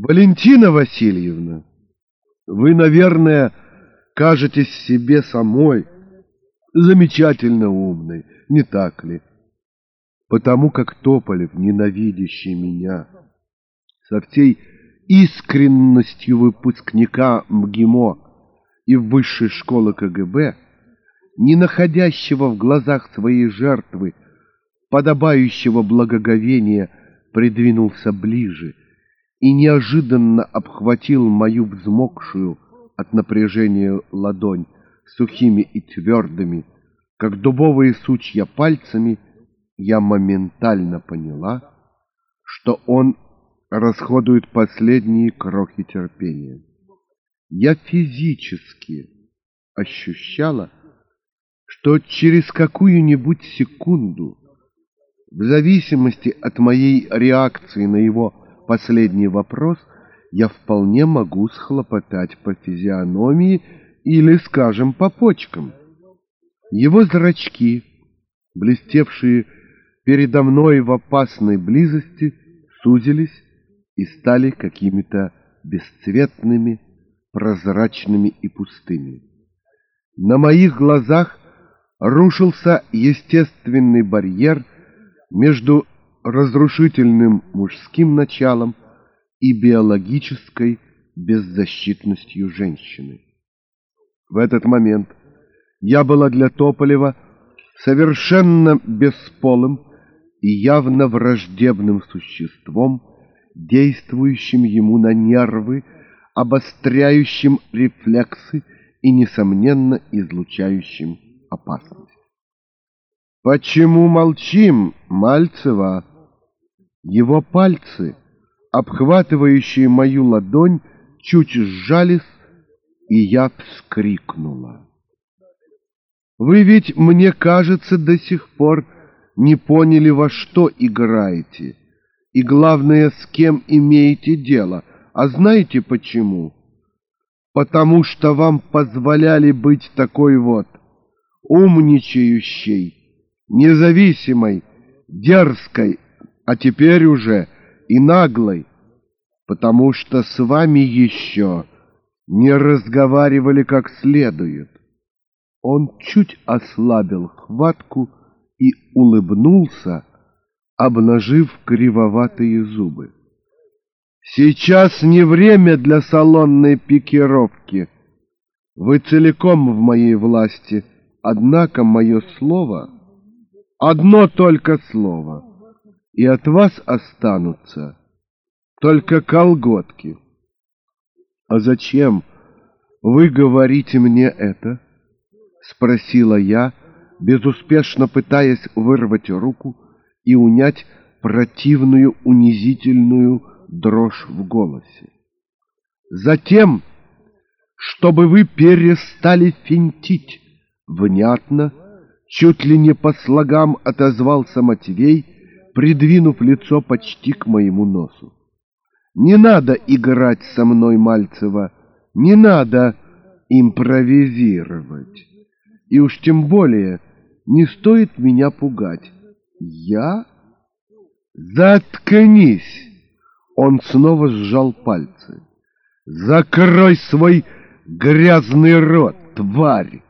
Валентина Васильевна, вы, наверное, кажетесь себе самой замечательно умной, не так ли? Потому как Тополев, ненавидящий меня, со всей искренностью выпускника МГИМО и высшей школы КГБ, не находящего в глазах своей жертвы подобающего благоговения, придвинулся ближе — и неожиданно обхватил мою взмокшую от напряжения ладонь сухими и твердыми, как дубовые сучья пальцами, я моментально поняла, что он расходует последние крохи терпения. Я физически ощущала, что через какую-нибудь секунду, в зависимости от моей реакции на его последний вопрос я вполне могу схлопотать по физиономии или, скажем, по почкам. Его зрачки, блестевшие передо мной в опасной близости, сузились и стали какими-то бесцветными, прозрачными и пустыми. На моих глазах рушился естественный барьер между разрушительным мужским началом и биологической беззащитностью женщины. В этот момент я была для Тополева совершенно бесполым и явно враждебным существом, действующим ему на нервы, обостряющим рефлексы и, несомненно, излучающим опасность. «Почему молчим, Мальцева?» Его пальцы, обхватывающие мою ладонь, чуть сжались, и я вскрикнула. «Вы ведь, мне кажется, до сих пор не поняли, во что играете, и, главное, с кем имеете дело. А знаете почему? Потому что вам позволяли быть такой вот умничающей, независимой, дерзкой, а теперь уже и наглой, потому что с вами еще не разговаривали как следует. Он чуть ослабил хватку и улыбнулся, обнажив кривоватые зубы. Сейчас не время для салонной пикировки. Вы целиком в моей власти, однако мое слово — одно только слово — и от вас останутся только колготки. А зачем вы говорите мне это? Спросила я, безуспешно пытаясь вырвать руку и унять противную унизительную дрожь в голосе. Затем, чтобы вы перестали финтить, внятно, чуть ли не по слогам отозвался Матвей, придвинув лицо почти к моему носу. «Не надо играть со мной, Мальцева, не надо импровизировать. И уж тем более не стоит меня пугать. Я? Заткнись!» Он снова сжал пальцы. «Закрой свой грязный рот, тварь!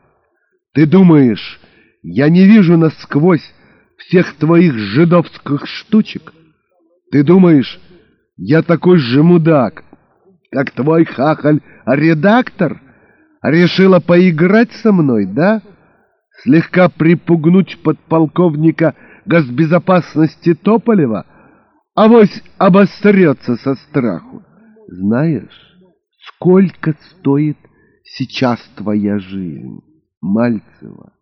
Ты думаешь, я не вижу насквозь всех твоих жидовских штучек? Ты думаешь, я такой же мудак, как твой хахаль-редактор? Решила поиграть со мной, да? Слегка припугнуть подполковника госбезопасности Тополева? Авось обострется со страху. Знаешь, сколько стоит сейчас твоя жизнь, Мальцева?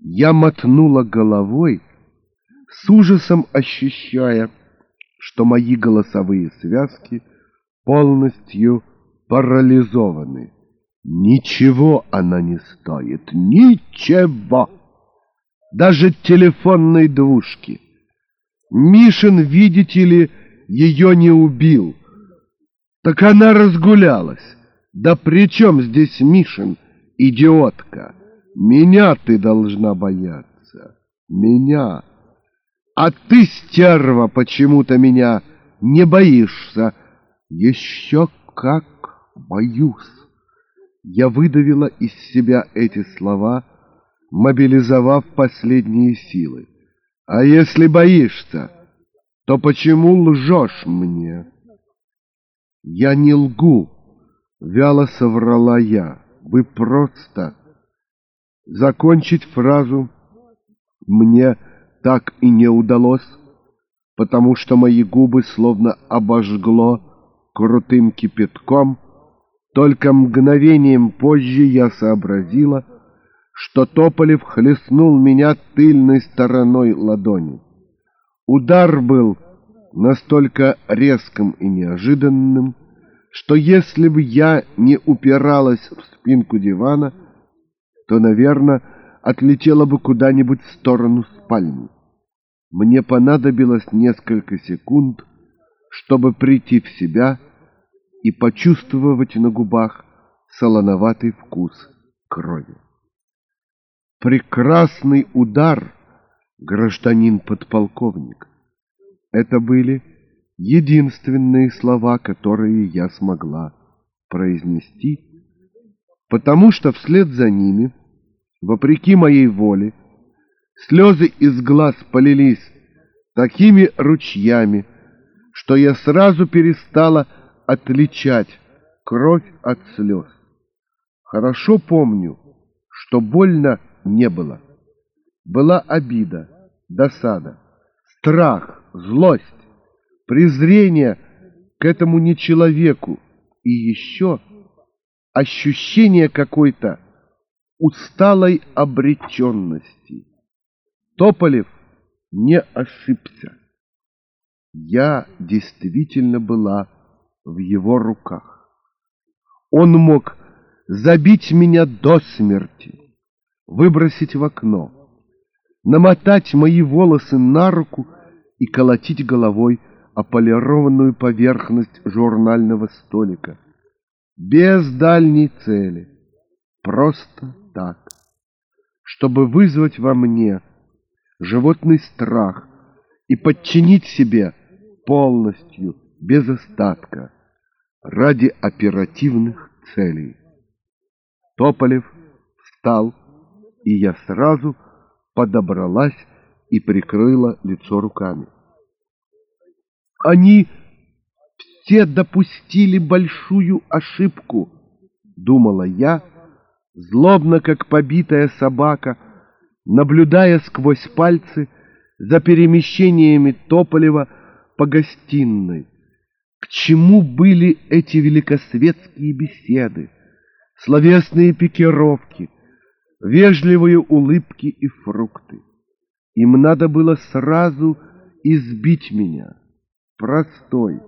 Я мотнула головой, с ужасом ощущая, что мои голосовые связки полностью парализованы. Ничего она не стоит, ничего. Даже телефонной двушки. Мишин, видите ли, ее не убил. Так она разгулялась. Да при чем здесь Мишин, идиотка? Меня ты должна бояться. Меня. А ты, стерва, почему-то меня не боишься. Еще как боюсь. Я выдавила из себя эти слова, мобилизовав последние силы. А если боишься, то почему лжешь мне? Я не лгу, вяло соврала я. Вы просто... Закончить фразу мне так и не удалось, потому что мои губы словно обожгло крутым кипятком. Только мгновением позже я сообразила, что Тополев хлестнул меня тыльной стороной ладони. Удар был настолько резким и неожиданным, что если бы я не упиралась в спинку дивана, то, наверное, отлетела бы куда-нибудь в сторону спальни. Мне понадобилось несколько секунд, чтобы прийти в себя и почувствовать на губах солоноватый вкус крови. Прекрасный удар, гражданин подполковник. Это были единственные слова, которые я смогла произнести, потому что вслед за ними, вопреки моей воле, слезы из глаз полились такими ручьями, что я сразу перестала отличать кровь от слез. Хорошо помню, что больно не было. Была обида, досада, страх, злость, презрение к этому нечеловеку и еще ощущение какой-то усталой обреченности. Тополев не ошибся. Я действительно была в его руках. Он мог забить меня до смерти, выбросить в окно, намотать мои волосы на руку и колотить головой о полированную поверхность журнального столика. Без дальней цели. Просто так. Чтобы вызвать во мне животный страх и подчинить себе полностью, без остатка, ради оперативных целей. Тополев встал, и я сразу подобралась и прикрыла лицо руками. Они все допустили большую ошибку, думала я, злобно, как побитая собака, наблюдая сквозь пальцы за перемещениями Тополева по гостиной. К чему были эти великосветские беседы, словесные пикировки, вежливые улыбки и фрукты? Им надо было сразу избить меня простой,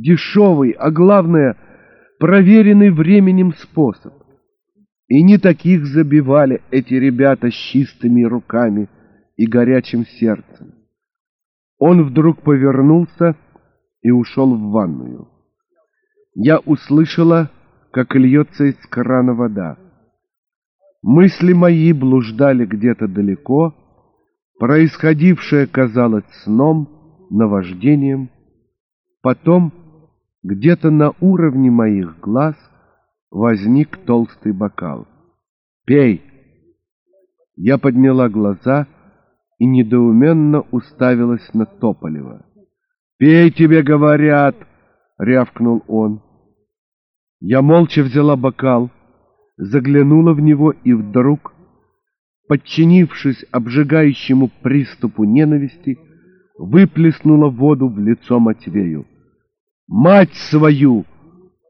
дешевый, а главное, проверенный временем способ. И не таких забивали эти ребята с чистыми руками и горячим сердцем. Он вдруг повернулся и ушел в ванную. Я услышала, как льется из крана вода. Мысли мои блуждали где-то далеко, происходившее казалось сном, наваждением. Потом где-то на уровне моих глаз возник толстый бокал. «Пей!» Я подняла глаза и недоуменно уставилась на Тополева. «Пей, тебе говорят!» — рявкнул он. Я молча взяла бокал, заглянула в него и вдруг, подчинившись обжигающему приступу ненависти, выплеснула воду в лицо Матвею. «Мать свою!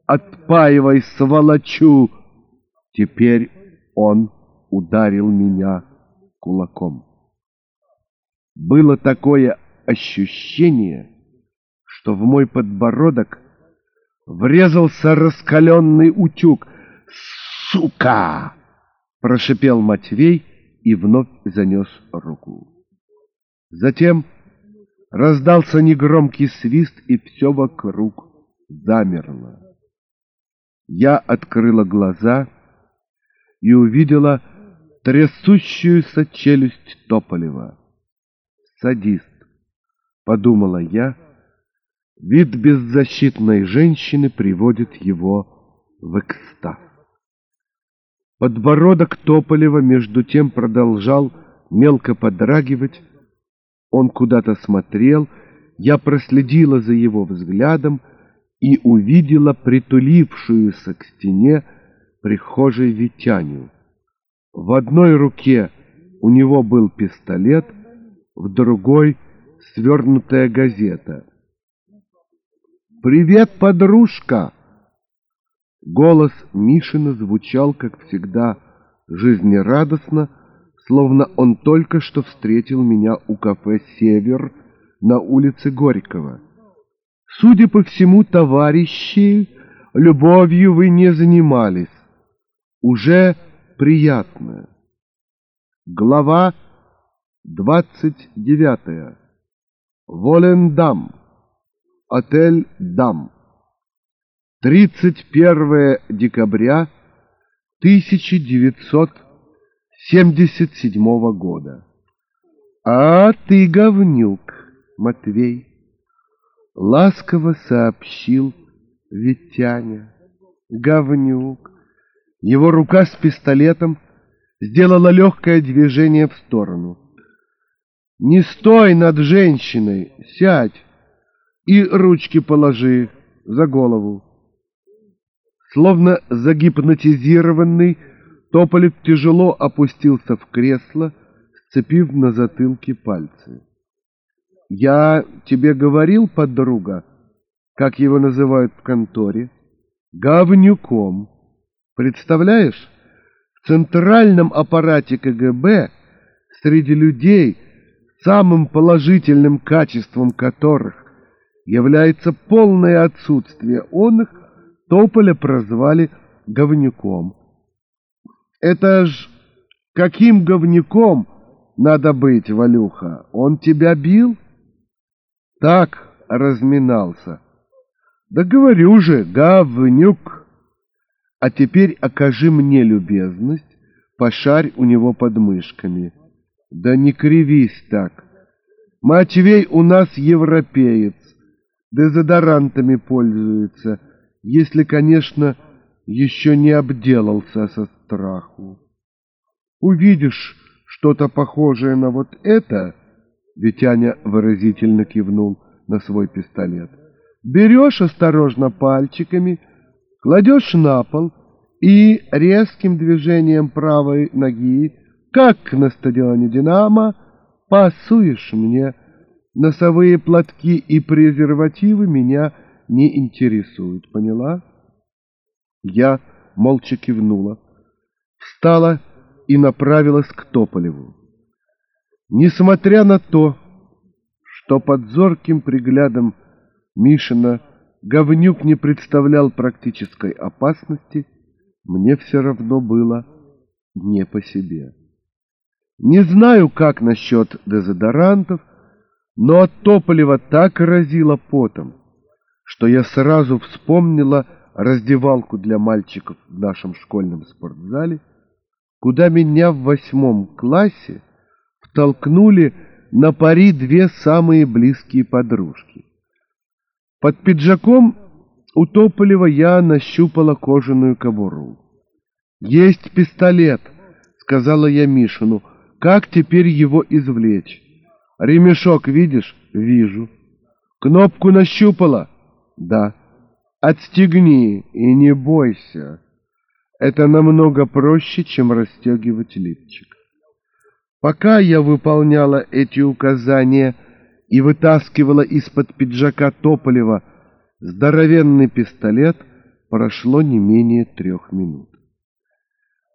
Отпаивай, сволочу!» Теперь он ударил меня кулаком. Было такое ощущение, что в мой подбородок врезался раскаленный утюг. «Сука!» — прошипел Матвей и вновь занес руку. Затем Раздался негромкий свист, и все вокруг замерло. Я открыла глаза и увидела трясущуюся челюсть Тополева. «Садист», — подумала я, Вид беззащитной женщины приводит его в экстаз. Подбородок Тополева между тем продолжал мелко подрагивать. Он куда-то смотрел, я проследила за его взглядом и увидела притулившуюся к стене прихожей Витяню. В одной руке у него был пистолет, в другой — свернутая газета. «Привет, подружка!» Голос Мишина звучал, как всегда, жизнерадостно, словно он только что встретил меня у кафе «Север» на улице Горького. Судя по всему, товарищи, любовью вы не занимались. Уже приятно. Глава двадцать девятая. Волендам. Отель Дам. 31 декабря 1977 года. А ты говнюк, Матвей, ласково сообщил Витяня. Говнюк. Его рука с пистолетом сделала легкое движение в сторону. Не стой над женщиной, сядь и ручки положи за голову. Словно загипнотизированный, Тополев тяжело опустился в кресло, сцепив на затылке пальцы. «Я тебе говорил, подруга, как его называют в конторе? Говнюком. Представляешь, в центральном аппарате КГБ среди людей, самым положительным качеством которых является полное отсутствие он их, Тополя прозвали говнюком. Это ж каким говнюком надо быть, Валюха? Он тебя бил? Так разминался. Да говорю же, говнюк. А теперь окажи мне любезность, пошарь у него под мышками. Да не кривись так. Матвей у нас европеец, дезодорантами пользуется, если, конечно, еще не обделался со страху. Увидишь что-то похожее на вот это, Витяня выразительно кивнул на свой пистолет, берешь осторожно пальчиками, кладешь на пол и резким движением правой ноги, как на стадионе «Динамо», пасуешь мне. Носовые платки и презервативы меня не интересуют, поняла? Я молча кивнула, встала и направилась к Тополеву. Несмотря на то, что под зорким приглядом Мишина говнюк не представлял практической опасности, мне все равно было не по себе. Не знаю, как насчет дезодорантов, но от Тополева так разило потом, что я сразу вспомнила раздевалку для мальчиков в нашем школьном спортзале, куда меня в восьмом классе втолкнули на пари две самые близкие подружки. Под пиджаком у Тополева я нащупала кожаную кобуру. «Есть пистолет», — сказала я Мишину. «Как теперь его извлечь?» «Ремешок видишь?» «Вижу». «Кнопку нащупала?» Да. Отстегни и не бойся. Это намного проще, чем расстегивать лифчик. Пока я выполняла эти указания и вытаскивала из-под пиджака Тополева здоровенный пистолет, прошло не менее трех минут.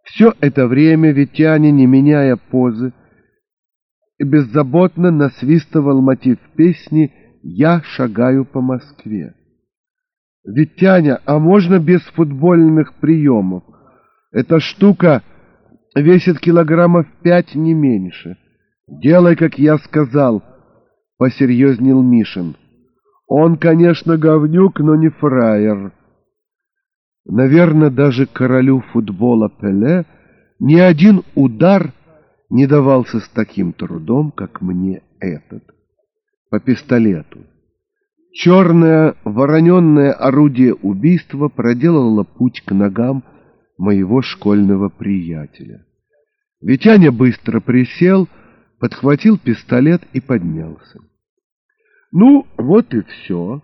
Все это время Витяне, не меняя позы, беззаботно насвистывал мотив песни «Я шагаю по Москве». Ведь, Таня, а можно без футбольных приемов? Эта штука весит килограммов пять, не меньше. Делай, как я сказал, — посерьезнел Мишин. Он, конечно, говнюк, но не фраер. Наверное, даже королю футбола Пеле ни один удар не давался с таким трудом, как мне этот, по пистолету. Черное вороненное орудие убийства проделало путь к ногам моего школьного приятеля. Витяня быстро присел, подхватил пистолет и поднялся. «Ну, вот и все».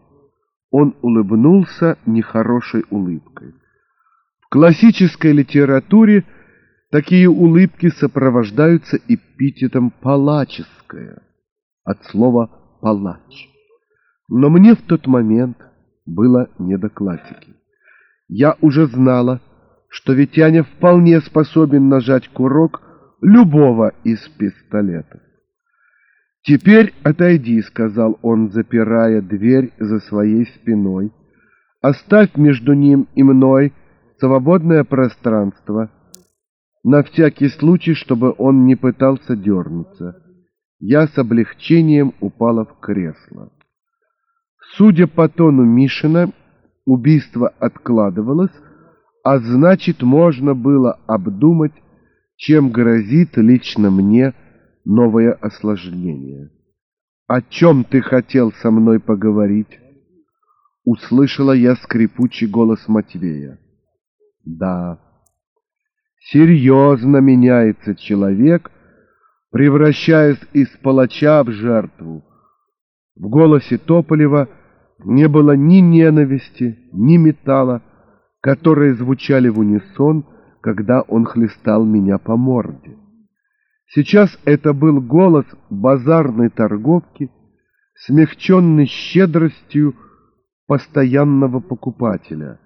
Он улыбнулся нехорошей улыбкой. В классической литературе такие улыбки сопровождаются эпитетом «палаческая» от слова «палач». Но мне в тот момент было не до классики. Я уже знала, что Витяня вполне способен нажать курок любого из пистолетов. «Теперь отойди», — сказал он, запирая дверь за своей спиной. «Оставь между ним и мной свободное пространство, на всякий случай, чтобы он не пытался дернуться». Я с облегчением упала в кресло. Судя по тону Мишина, убийство откладывалось, а значит, можно было обдумать, чем грозит лично мне новое осложнение. «О чем ты хотел со мной поговорить?» Услышала я скрипучий голос Матвея. «Да, серьезно меняется человек, превращаясь из палача в жертву». В голосе Тополева не было ни ненависти, ни металла, которые звучали в унисон, когда он хлестал меня по морде. Сейчас это был голос базарной торговки, смягченный щедростью постоянного покупателя.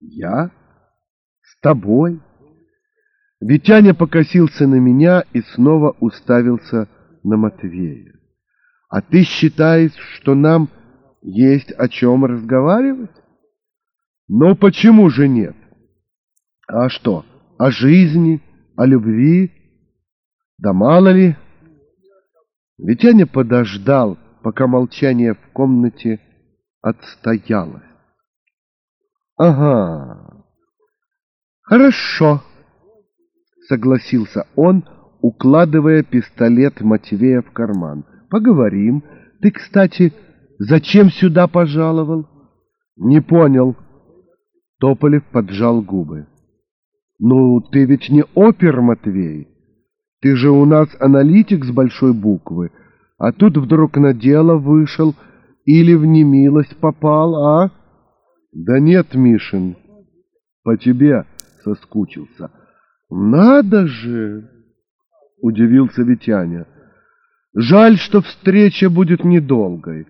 «Я? С тобой?» Витяня покосился на меня и снова уставился на Матвея. «А ты считаешь, что нам есть о чем разговаривать?» «Но почему же нет?» «А что, о жизни, о любви?» Да мало ли. Витяня подождал, пока молчание в комнате отстоялось. Ага, хорошо, согласился он, укладывая пистолет Матвея в карман. Поговорим. Ты, кстати, зачем сюда пожаловал? Не понял. Тополев поджал губы. Ну, ты ведь не опер, Матвей. Ты же у нас аналитик с большой буквы, а тут вдруг на дело вышел или в немилость попал, а? Да нет, Мишин, по тебе соскучился. Надо же, удивился Витяня. Жаль, что встреча будет недолгой.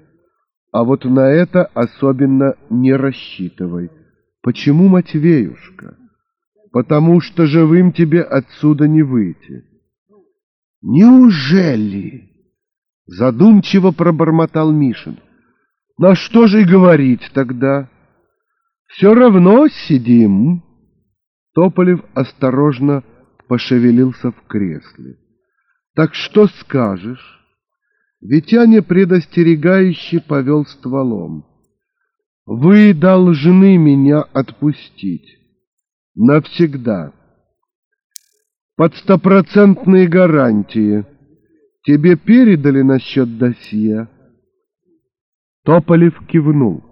А вот на это особенно не рассчитывай. Почему, Матвеюшка? Потому что живым тебе отсюда не выйти. «Неужели?» — задумчиво пробормотал Мишин. «На что же и говорить тогда? Все равно сидим». Тополев осторожно пошевелился в кресле. «Так что скажешь?» Витяня предостерегающе повел стволом. «Вы должны меня отпустить. Навсегда» под стопроцентные гарантии. Тебе передали насчет досье?» Тополев кивнул.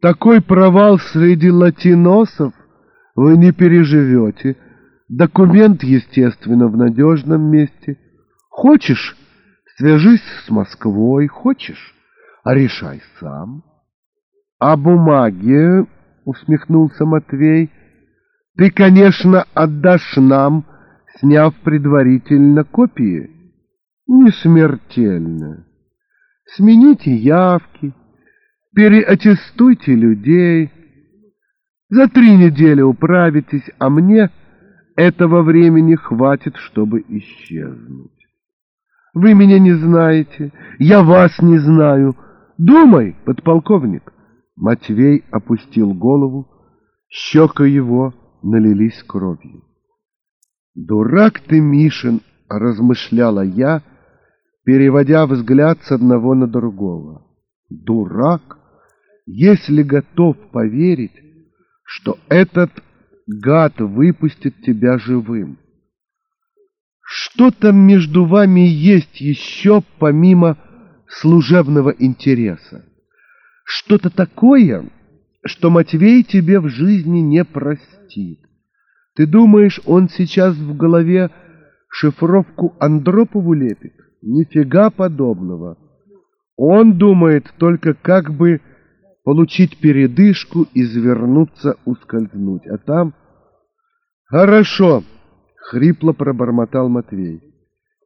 «Такой провал среди латиносов вы не переживете. Документ, естественно, в надежном месте. Хочешь, свяжись с Москвой, хочешь, а решай сам». «А бумаги?» — усмехнулся Матвей — ты, конечно, отдашь нам, сняв предварительно копии. Не смертельно. Смените явки, переаттестуйте людей. За три недели управитесь, а мне этого времени хватит, чтобы исчезнуть. Вы меня не знаете, я вас не знаю. Думай, подполковник. Матвей опустил голову, щека его налились кровью. «Дурак ты, Мишин!» — размышляла я, переводя взгляд с одного на другого. «Дурак, если готов поверить, что этот гад выпустит тебя живым. Что там между вами есть еще помимо служебного интереса? Что-то такое, что Матвей тебе в жизни не простит. Ты думаешь, он сейчас в голове шифровку Андропову лепит? Нифига подобного. Он думает только как бы получить передышку, извернуться, ускользнуть. А там... Хорошо, хрипло пробормотал Матвей.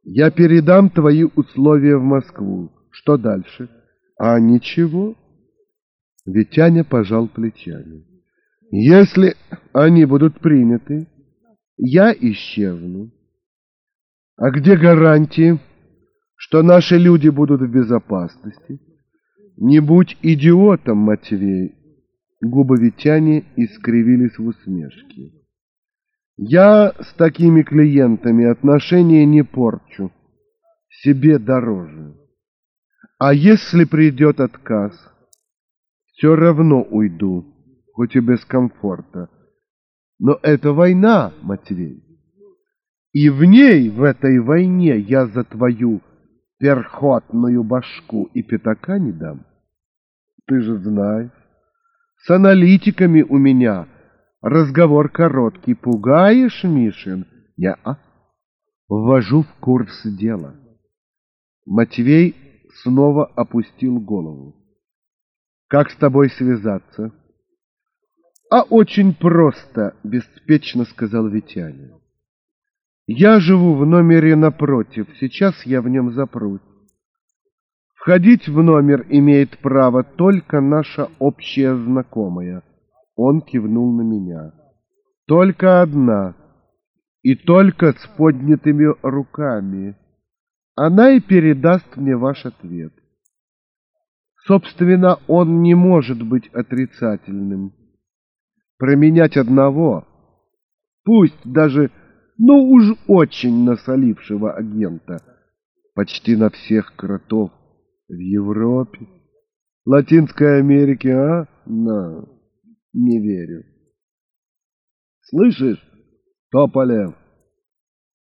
Я передам твои условия в Москву. Что дальше? А ничего. Витяня пожал плечами. Если они будут приняты, я исчезну. А где гарантии, что наши люди будут в безопасности? Не будь идиотом, Матвей. Губы Витяни искривились в усмешке. Я с такими клиентами отношения не порчу. Себе дороже. А если придет отказ, все равно уйду, хоть и без комфорта. Но это война, Матвей. И в ней, в этой войне, я за твою перхотную башку и пятака не дам. Ты же знаешь, с аналитиками у меня разговор короткий. Пугаешь, Мишин? Я-а. Ввожу в курс дела. Матвей снова опустил голову. Как с тобой связаться? А очень просто, беспечно сказал Витяня. Я живу в номере напротив, сейчас я в нем запрусь. Входить в номер имеет право только наша общая знакомая. Он кивнул на меня. Только одна. И только с поднятыми руками. Она и передаст мне ваш ответ. Собственно, он не может быть отрицательным. Променять одного, пусть даже но уж очень насолившего агента, почти на всех кротов в Европе, Латинской Америке, а? На, не верю. Слышишь, Тополев,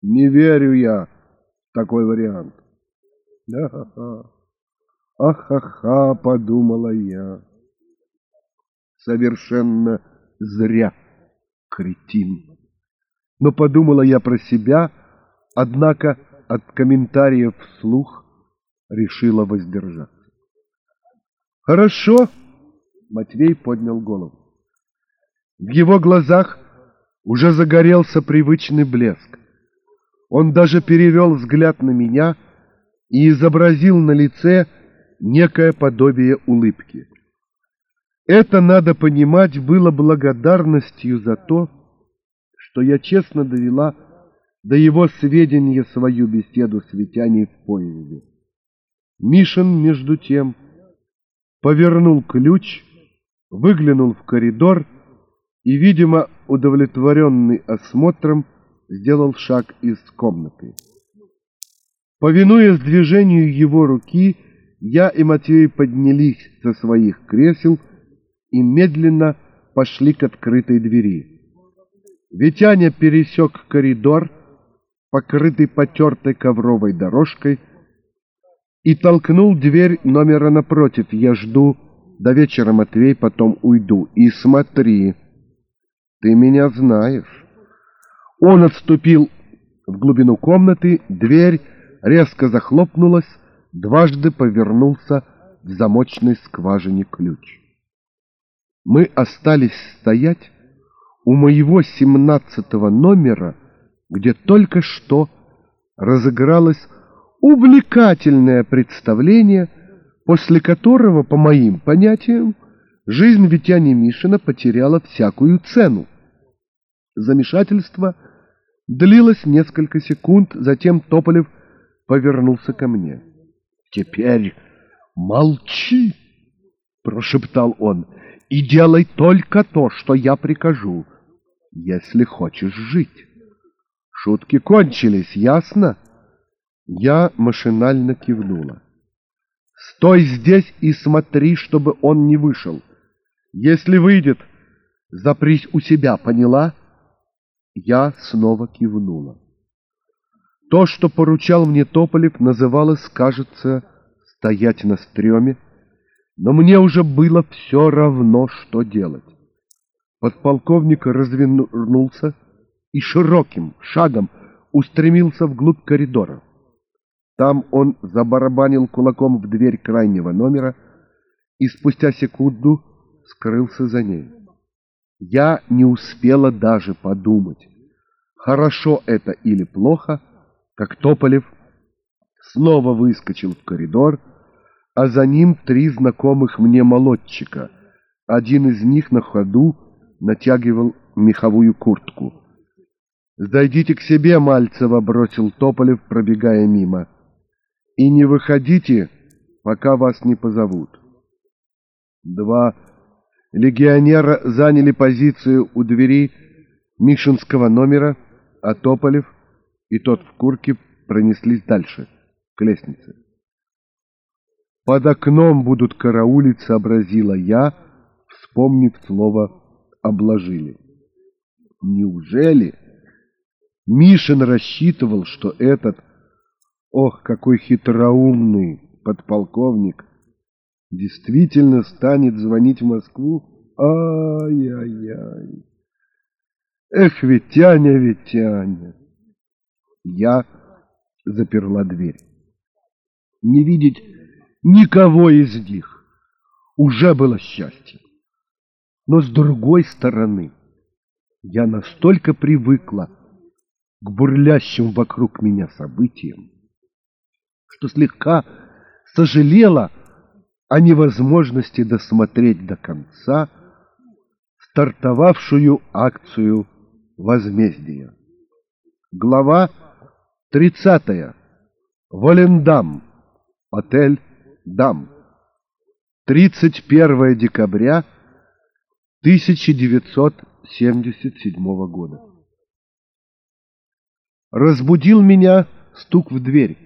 не верю я в такой вариант. Да-ха-ха, ахаха, подумала я. Совершенно зря, кретин. Но подумала я про себя, однако от комментариев вслух решила воздержаться. «Хорошо», — Матвей поднял голову. В его глазах уже загорелся привычный блеск. Он даже перевел взгляд на меня и изобразил на лице некое подобие улыбки. Это, надо понимать, было благодарностью за то, что я честно довела до его сведения свою беседу с Витяней в поезде. Мишин, между тем, повернул ключ, выглянул в коридор и, видимо, удовлетворенный осмотром, сделал шаг из комнаты. Повинуясь движению его руки, я и Матвей поднялись со своих кресел и медленно пошли к открытой двери. Витяня пересек коридор, покрытый потертой ковровой дорожкой, и толкнул дверь номера напротив. Я жду, до вечера, Матвей, потом уйду. И смотри, ты меня знаешь. Он отступил в глубину комнаты, дверь резко захлопнулась, дважды повернулся в замочной скважине ключ. Мы остались стоять, у моего семнадцатого номера, где только что разыгралось увлекательное представление, после которого, по моим понятиям, жизнь Витяни Мишина потеряла всякую цену. Замешательство длилось несколько секунд, затем Тополев повернулся ко мне. «Теперь молчи!» — прошептал он. «И делай только то, что я прикажу если хочешь жить. Шутки кончились, ясно? Я машинально кивнула. Стой здесь и смотри, чтобы он не вышел. Если выйдет, запрись у себя, поняла? Я снова кивнула. То, что поручал мне Тополев, называлось, кажется, стоять на стреме. Но мне уже было все равно, что делать. Подполковник развернулся и широким шагом устремился вглубь коридора. Там он забарабанил кулаком в дверь крайнего номера и спустя секунду скрылся за ней. Я не успела даже подумать, хорошо это или плохо, как Тополев снова выскочил в коридор, а за ним три знакомых мне молодчика. Один из них на ходу натягивал меховую куртку. «Зайдите к себе, Мальцева!» — бросил Тополев, пробегая мимо. «И не выходите, пока вас не позовут». Два легионера заняли позицию у двери Мишинского номера, а Тополев и тот в курке пронеслись дальше, к лестнице. «Под окном будут караулить», — сообразила я, вспомнив слово «обложили». «Неужели?» Мишин рассчитывал, что этот, ох, какой хитроумный подполковник, действительно станет звонить в Москву? Ай-яй-яй! Эх, Витяня, Витяня! Я заперла дверь. Не видеть никого из них уже было счастье. Но с другой стороны, я настолько привыкла к бурлящим вокруг меня событиям, что слегка сожалела о невозможности досмотреть до конца стартовавшую акцию возмездия. Глава 30. Волендам. Отель Дам. 31 декабря 1977 года. Разбудил меня стук в дверь.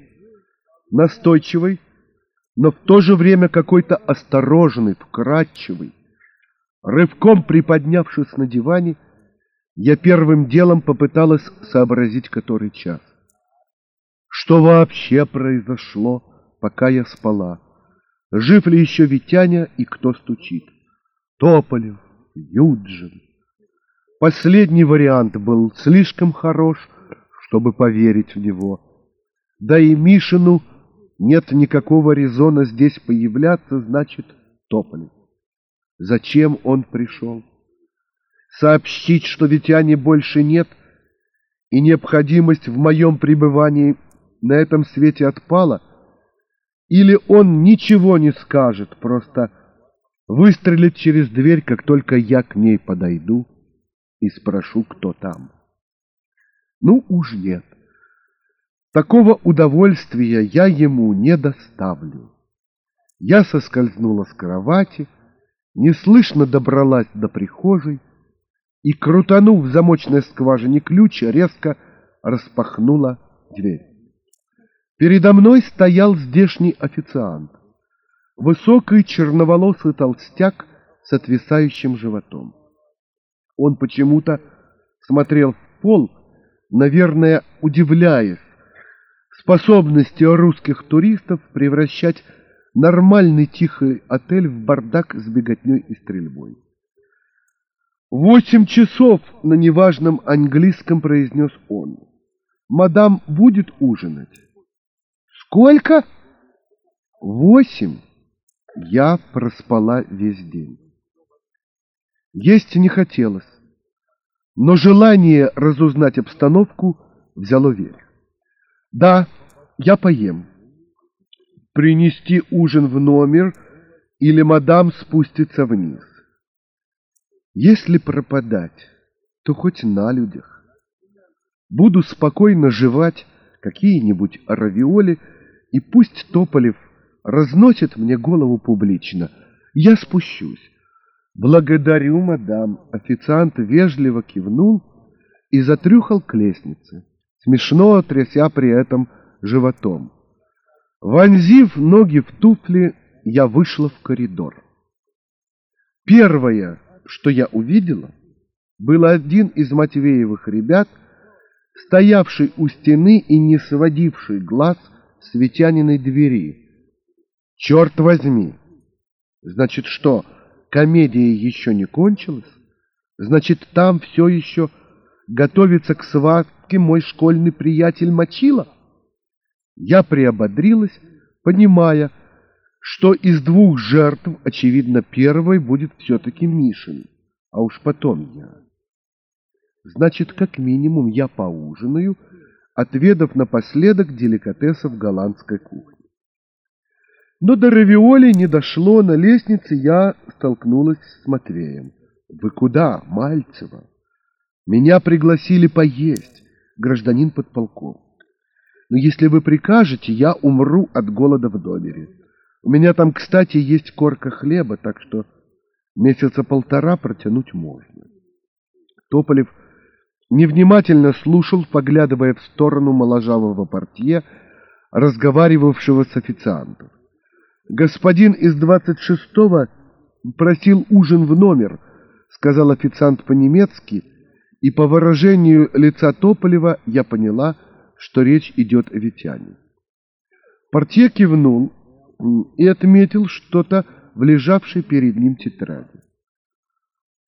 Настойчивый, но в то же время какой-то осторожный, вкрадчивый. Рывком приподнявшись на диване, я первым делом попыталась сообразить, который час. Что вообще произошло, пока я спала? Жив ли еще Витяня и кто стучит? Тополев, Юджин. Последний вариант был слишком хорош, чтобы поверить в него. Да и Мишину нет никакого резона здесь появляться, значит, Тополев. Зачем он пришел? Сообщить, что Витяни больше нет, и необходимость в моем пребывании на этом свете отпала? Или он ничего не скажет, просто выстрелит через дверь, как только я к ней подойду и спрошу, кто там? Ну уж нет. Такого удовольствия я ему не доставлю. Я соскользнула с кровати, неслышно добралась до прихожей и, крутанув в замочной скважине ключ, резко распахнула дверь. Передо мной стоял здешний официант, высокий черноволосый толстяк с отвисающим животом. Он почему-то смотрел в пол, наверное, удивляясь, способности русских туристов превращать нормальный тихий отель в бардак с беготней и стрельбой. «Восемь часов на неважном английском произнес он. Мадам будет ужинать?» «Сколько?» «Восемь». Я проспала весь день. Есть не хотелось, но желание разузнать обстановку взяло верх. Да, я поем. Принести ужин в номер или мадам спустится вниз. Если пропадать, то хоть на людях. Буду спокойно жевать какие-нибудь равиоли, и пусть Тополев разносит мне голову публично. Я спущусь. Благодарю, мадам. Официант вежливо кивнул и затрюхал к лестнице смешно тряся при этом животом. Вонзив ноги в туфли, я вышла в коридор. Первое, что я увидела, был один из Матвеевых ребят, стоявший у стены и не сводивший глаз с Витяниной двери. Черт возьми! Значит, что, комедия еще не кончилась? Значит, там все еще готовится к свадке мой школьный приятель Мочила? Я приободрилась, понимая, что из двух жертв, очевидно, первой будет все-таки Мишин, а уж потом я. Значит, как минимум я поужинаю, отведав напоследок деликатесов голландской кухни. Но до равиоли не дошло, на лестнице я столкнулась с Матвеем. «Вы куда, Мальцева?» «Меня пригласили поесть, гражданин подполковник. Но если вы прикажете, я умру от голода в домере. У меня там, кстати, есть корка хлеба, так что месяца полтора протянуть можно». Тополев невнимательно слушал, поглядывая в сторону моложавого портье, разговаривавшего с официантом. «Господин из двадцать шестого просил ужин в номер», — сказал официант по-немецки, и по выражению лица Тополева я поняла, что речь идет о Витяне. Портье кивнул и отметил что-то в лежавшей перед ним тетради.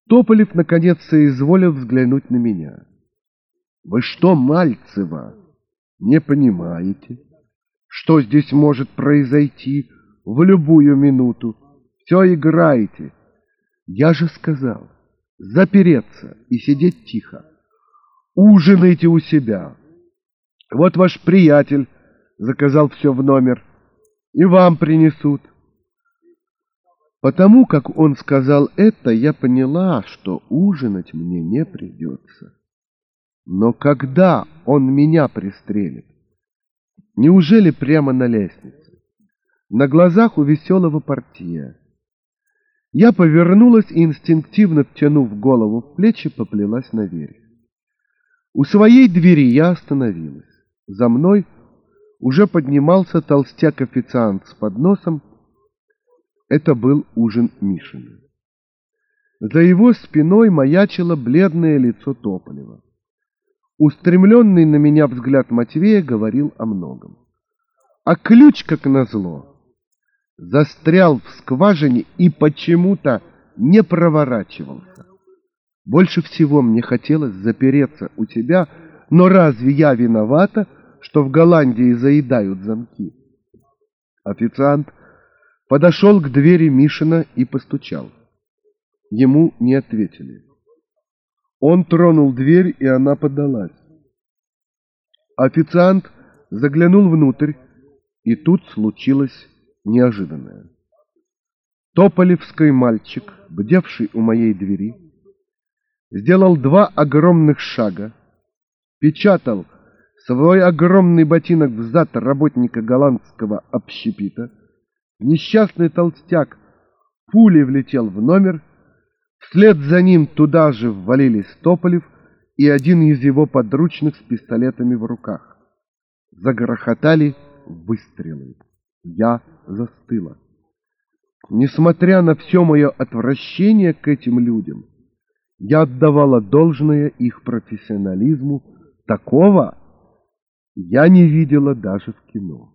Тополев наконец соизволил взглянуть на меня. Вы что, Мальцева, не понимаете, что здесь может произойти в любую минуту? Все играете. Я же сказал, запереться и сидеть тихо. Ужинайте у себя. Вот ваш приятель заказал все в номер, и вам принесут. Потому как он сказал это, я поняла, что ужинать мне не придется. Но когда он меня пристрелит? Неужели прямо на лестнице? На глазах у веселого портье. Я повернулась и, инстинктивно втянув голову в плечи, поплелась наверх. У своей двери я остановилась. За мной уже поднимался толстяк-официант с подносом. Это был ужин Мишина. За его спиной маячило бледное лицо Тополева. Устремленный на меня взгляд Матвея говорил о многом. А ключ, как назло, застрял в скважине и почему-то не проворачивался. Больше всего мне хотелось запереться у тебя, но разве я виновата, что в Голландии заедают замки? Официант подошел к двери Мишина и постучал. Ему не ответили. Он тронул дверь, и она подалась. Официант заглянул внутрь, и тут случилось неожиданное. Тополевский мальчик, бдевший у моей двери, сделал два огромных шага, печатал свой огромный ботинок в зад работника голландского общепита, несчастный толстяк пулей влетел в номер, Вслед за ним туда же ввалились Тополев и один из его подручных с пистолетами в руках. Загрохотали выстрелы. Я застыла. Несмотря на все мое отвращение к этим людям, я отдавала должное их профессионализму. Такого я не видела даже в кино.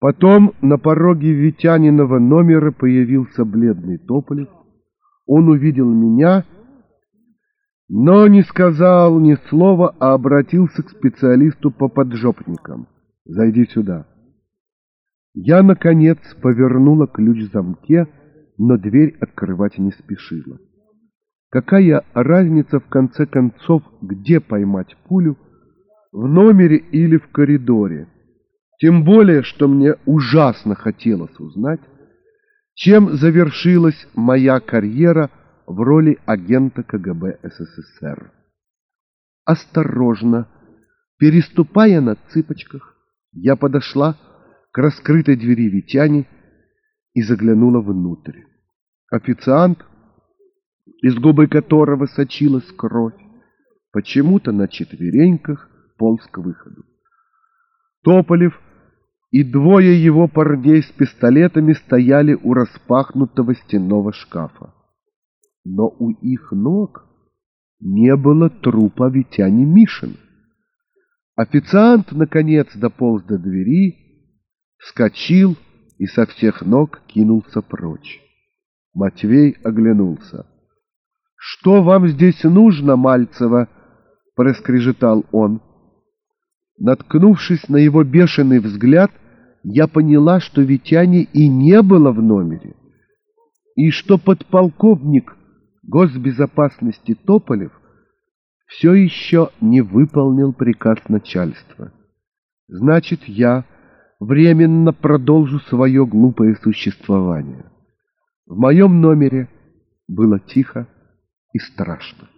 Потом на пороге Витяниного номера появился бледный Тополев, он увидел меня, но не сказал ни слова, а обратился к специалисту по поджопникам. «Зайди сюда». Я, наконец, повернула ключ в замке, но дверь открывать не спешила. Какая разница, в конце концов, где поймать пулю, в номере или в коридоре? Тем более, что мне ужасно хотелось узнать, чем завершилась моя карьера в роли агента КГБ СССР. Осторожно, переступая на цыпочках, я подошла к раскрытой двери Витяни и заглянула внутрь. Официант, из губы которого сочилась кровь, почему-то на четвереньках полз к выходу. Тополев и двое его парней с пистолетами стояли у распахнутого стенного шкафа. Но у их ног не было трупа Витяни Мишин. Официант, наконец, дополз до двери, вскочил и со всех ног кинулся прочь. Матвей оглянулся. «Что вам здесь нужно, Мальцева?» — проскрежетал он. Наткнувшись на его бешеный взгляд, я поняла, что Витяни и не было в номере, и что подполковник госбезопасности Тополев все еще не выполнил приказ начальства. Значит, я временно продолжу свое глупое существование. В моем номере было тихо и страшно.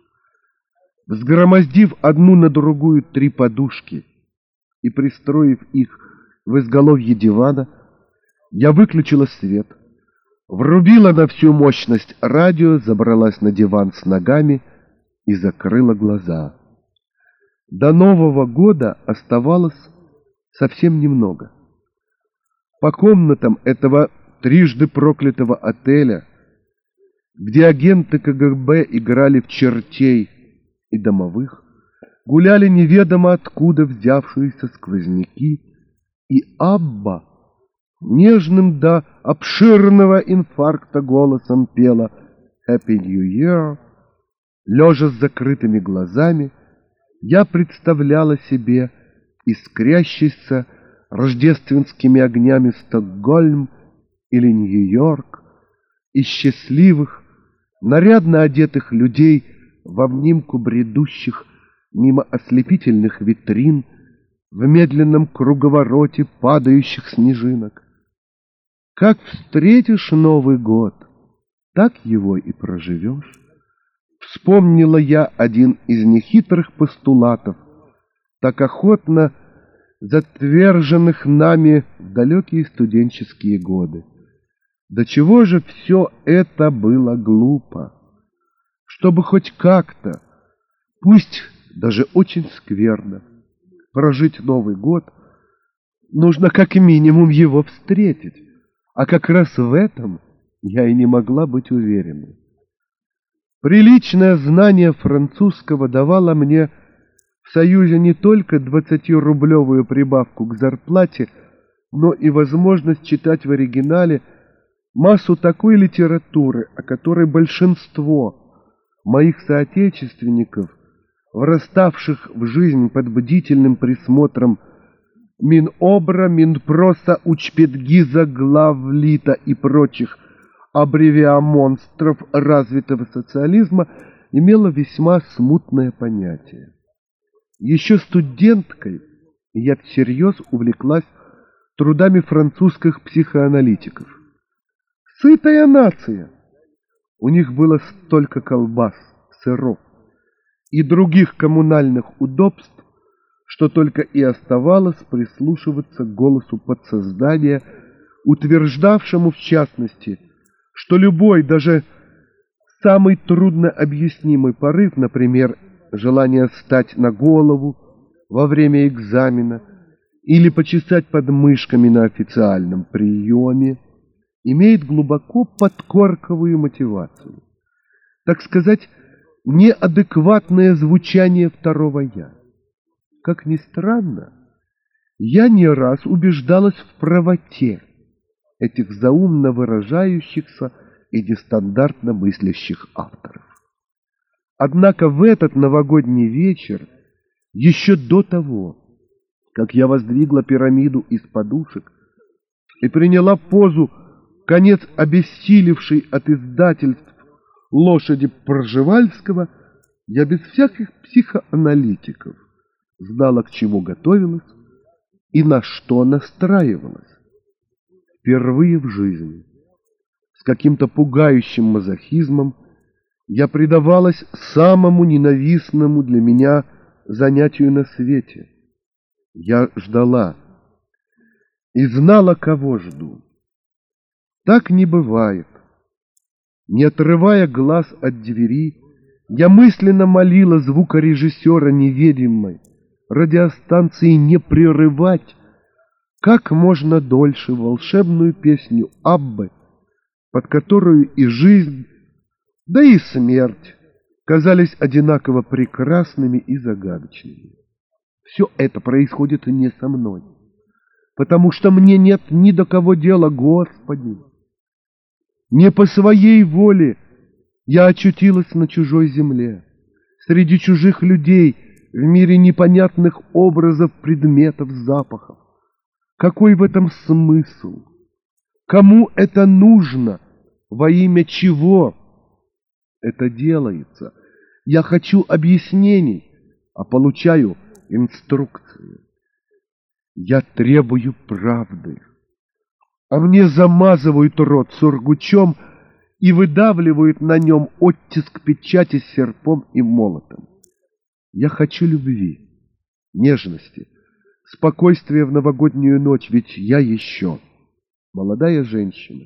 Взгромоздив одну на другую три подушки и пристроив их в изголовье дивана, я выключила свет, врубила на всю мощность радио, забралась на диван с ногами и закрыла глаза. До Нового года оставалось совсем немного. По комнатам этого трижды проклятого отеля, где агенты КГБ играли в чертей и домовых, гуляли неведомо откуда взявшиеся сквозняки, и Абба нежным до обширного инфаркта голосом пела «Happy New Year». Лежа с закрытыми глазами, я представляла себе искрящийся рождественскими огнями Стокгольм или Нью-Йорк, и счастливых, нарядно одетых людей в обнимку бредущих мимо ослепительных витрин в медленном круговороте падающих снежинок. Как встретишь Новый год, так его и проживешь. Вспомнила я один из нехитрых постулатов, так охотно затверженных нами в далекие студенческие годы. До чего же все это было глупо? Чтобы хоть как-то, пусть даже очень скверно, прожить Новый год, нужно как минимум его встретить. А как раз в этом я и не могла быть уверенной. Приличное знание французского давало мне в Союзе не только 20-рублевую прибавку к зарплате, но и возможность читать в оригинале массу такой литературы, о которой большинство моих соотечественников, враставших в жизнь под бдительным присмотром Минобра, Минпроса, Учпедгиза, Главлита и прочих аббревиамонстров развитого социализма имела весьма смутное понятие. Еще студенткой я всерьез увлеклась трудами французских психоаналитиков. Сытая нация! У них было столько колбас, сыров и других коммунальных удобств, что только и оставалось прислушиваться к голосу подсоздания, утверждавшему в частности – что любой, даже самый трудно объяснимый порыв, например, желание встать на голову во время экзамена или почесать под мышками на официальном приеме, имеет глубоко подкорковую мотивацию. Так сказать, неадекватное звучание второго «я». Как ни странно, я не раз убеждалась в правоте этих заумно выражающихся и нестандартно мыслящих авторов. Однако в этот новогодний вечер, еще до того, как я воздвигла пирамиду из подушек и приняла позу, конец обессилевшей от издательств лошади Проживальского, я без всяких психоаналитиков знала, к чему готовилась и на что настраивалась впервые в жизни. С каким-то пугающим мазохизмом я предавалась самому ненавистному для меня занятию на свете. Я ждала и знала, кого жду. Так не бывает. Не отрывая глаз от двери, я мысленно молила звукорежиссера неведомой радиостанции не прерывать как можно дольше волшебную песню Аббы, под которую и жизнь, да и смерть казались одинаково прекрасными и загадочными. Все это происходит не со мной. потому что мне нет ни до кого дела, Господи. Не по своей воле я очутилась на чужой земле, среди чужих людей, в мире непонятных образов, предметов, запахов. Какой в этом смысл? Кому это нужно? Во имя чего это делается? Я хочу объяснений, а получаю инструкции. Я требую правды. А мне замазывают рот сургучом и выдавливают на нем оттиск печати с серпом и молотом. Я хочу любви, нежности, спокойствия в новогоднюю ночь, ведь я еще молодая женщина.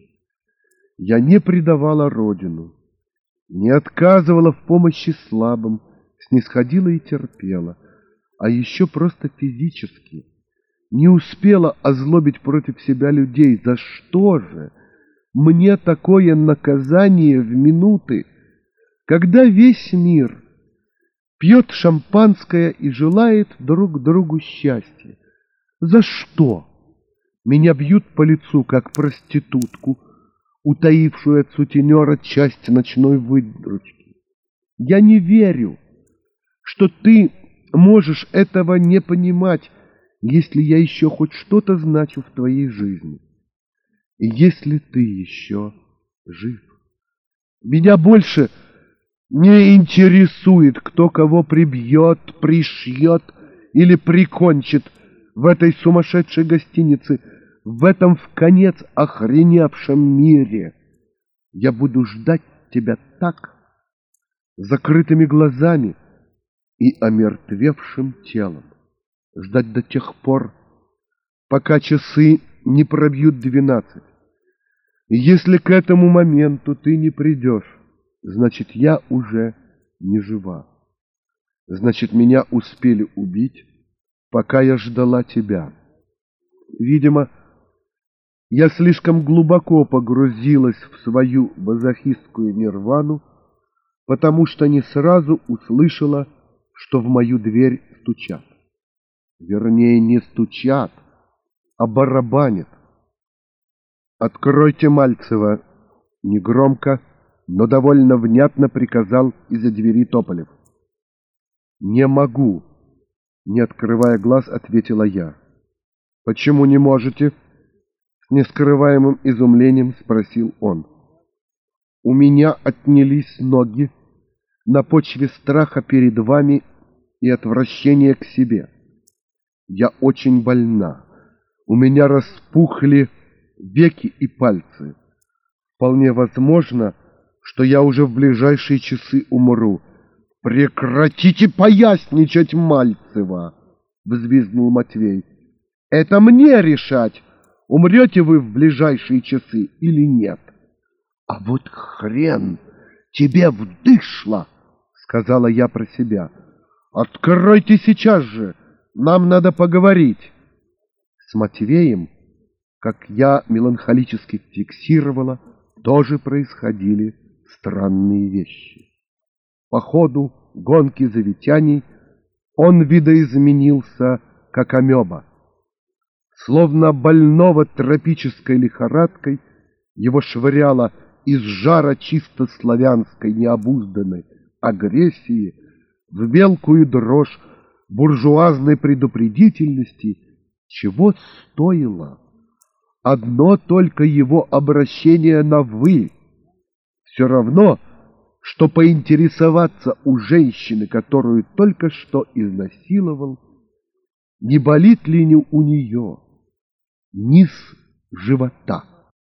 Я не предавала родину, не отказывала в помощи слабым, снисходила и терпела, а еще просто физически не успела озлобить против себя людей. За что же мне такое наказание в минуты, когда весь мир пьет шампанское и желает друг другу счастья? За что? Меня бьют по лицу, как проститутку, утаившую от сутенера часть ночной выдручки. Я не верю, что ты можешь этого не понимать, если я еще хоть что-то значу в твоей жизни, если ты еще жив. Меня больше не интересует, кто кого прибьет, пришьет или прикончит в этой сумасшедшей гостинице, в этом в конец охреневшем мире. Я буду ждать тебя так, закрытыми глазами и омертвевшим телом ждать до тех пор, пока часы не пробьют двенадцать. Если к этому моменту ты не придешь, значит, я уже не жива. Значит, меня успели убить, пока я ждала тебя. Видимо, я слишком глубоко погрузилась в свою базахистскую нирвану, потому что не сразу услышала, что в мою дверь стучат. Вернее, не стучат, а барабанят. «Откройте Мальцева!» Негромко, но довольно внятно приказал из-за двери Тополев. «Не могу!» Не открывая глаз, ответила я. «Почему не можете?» С нескрываемым изумлением спросил он. «У меня отнялись ноги на почве страха перед вами и отвращения к себе». Я очень больна. У меня распухли веки и пальцы. Вполне возможно, что я уже в ближайшие часы умру. Прекратите поясничать, Мальцева, взвизгнул Матвей. Это мне решать, умрете вы в ближайшие часы или нет. А вот хрен тебе вдышло, сказала я про себя. Откройте сейчас же, нам надо поговорить. С Матвеем, как я меланхолически фиксировала, тоже происходили странные вещи. По ходу гонки завитяний он видоизменился, как амеба. Словно больного тропической лихорадкой его швыряло из жара чисто славянской необузданной агрессии в мелкую дрожь буржуазной предупредительности, чего стоило одно только его обращение на «вы». Все равно, что поинтересоваться у женщины, которую только что изнасиловал, не болит ли у нее низ живота.